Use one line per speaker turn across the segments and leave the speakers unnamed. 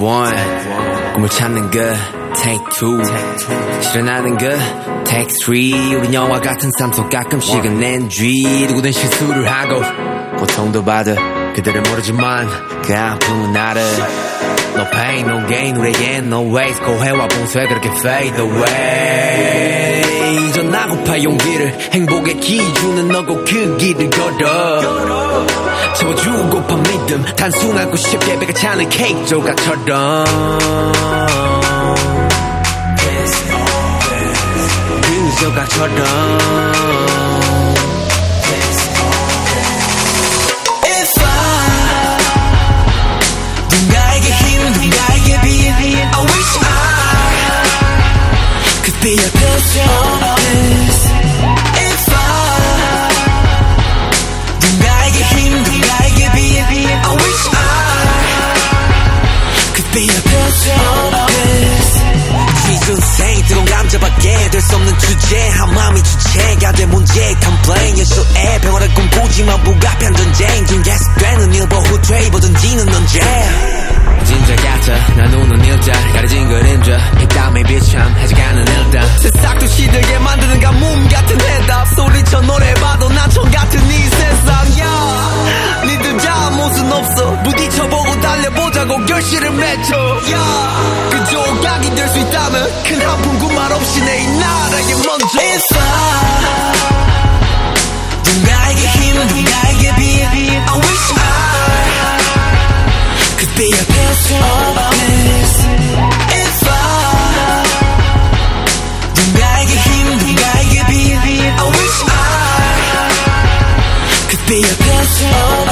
one. 꿈을 찾는 그 take two. 실현하는 그 take three. 우린 영화 같은 삶 속 가끔씩은 NG 누구든 실수를 하고 고통도 받아 그들은 모르지만 그 아픔은 나를 No pain, no gain. 우리에겐 no waste. 고해와 봉쇄 그렇게 fade away. 전하고파 용기를 행복의 기준은 너고 그 길을 걸어 채워주고파 믿음 단순하고 쉽게 배가 차는 케이크 조각처럼 그 조각처럼 If I 누 감자밖에 될 수 없는 주제. 한 마음이 주체가 된 문제. Complain 예술의 평화를 꿈꾸지만 불가피한 전쟁. 지금 계속되는 일보 후퇴 입어던지는 언제? 진짜 가짜 난 우는 일자. 가려진 그림자. pit땀에 비참 해져가는 일단 새싹도 시들게 만드는 가뭄 같은 해답. 소리쳐 노래봐도 난청 같은 이 세상 야 니들 잘못은 없어? 부딪혀보고 달려보자고 결실을 야, 될수 있다면 큰 아픔과 말없이 내 나라에 먼저 있어 누군가에게 힘 누군가에게 빛 I wish I could be a piece of bliss If I 누군가에게 힘 누군가에게 빛 I wish I could be a piece of bliss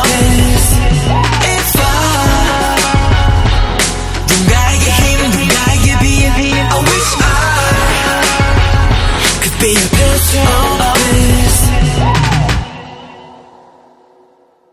be a picture.